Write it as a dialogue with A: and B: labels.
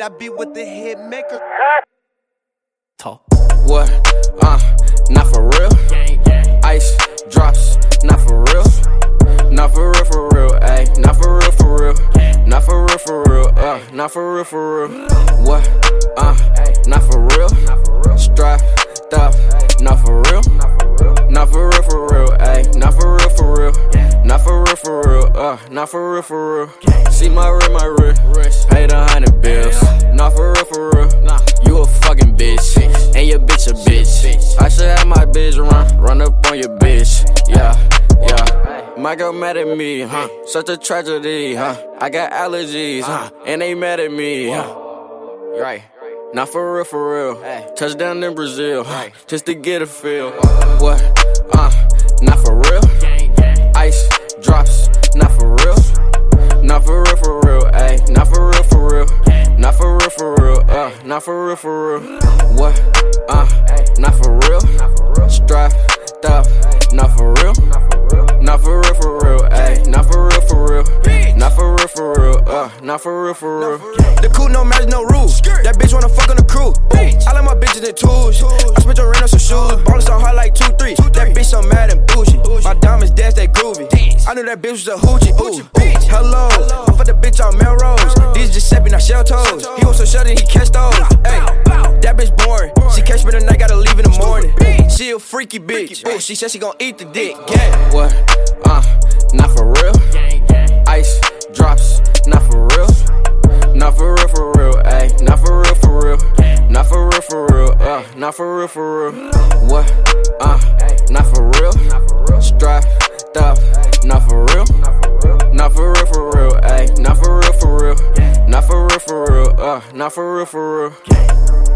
A: I be with the hit maker.
B: Talk. What? Uh, not for real. Ice drops, not for real. Not for real, for real, ayy. Not for real, for real. Not for real, for real. Uh, not for real, for real. What? Uh, not for real. Strapped up, not for real. Not for real, for real, ayy. Not for real, for real. Not for real, for real. Uh, not for real, for real. See my rim, my wrist. Your bitch a bitch. I should have my bitch run, run up on your bitch. Yeah, yeah. My girl mad at me, huh? Such a tragedy, huh? I got allergies, huh? And they mad at me, huh? Right. Not for real, for real. Touchdown in Brazil, huh? Just to get a feel. What? Not for real, for real. What? Uh, not for real. Strapped up, not for real. Not for real, for real, ayy. Not for real, for real. Not for real, for real, uh. Not for real, for real.
C: The cool no match, no rules. That bitch wanna fuck on the crew. I like my bitches in tools. I spent your rent on some shoes. Ballin' so hard like 2 3. That bitch so mad and bougie. My diamonds dance, they groovy. I knew that bitch was a hoochie. Ooh, hello. I fuck the bitch on Melrose. Shell toes. He was so shutty, he catch those. Hey, that bitch boring. She catch me tonight, gotta leave in the morning. She a freaky bitch. Ooh, she said she gon' eat the dick. Yeah.
B: What? Uh, not for real. Ice drops, not for real. Not for real, for real, ayy. Not for real, for real. Not for real, for real, uh. Not for real, for real. What? Uh, not Not for real, for real.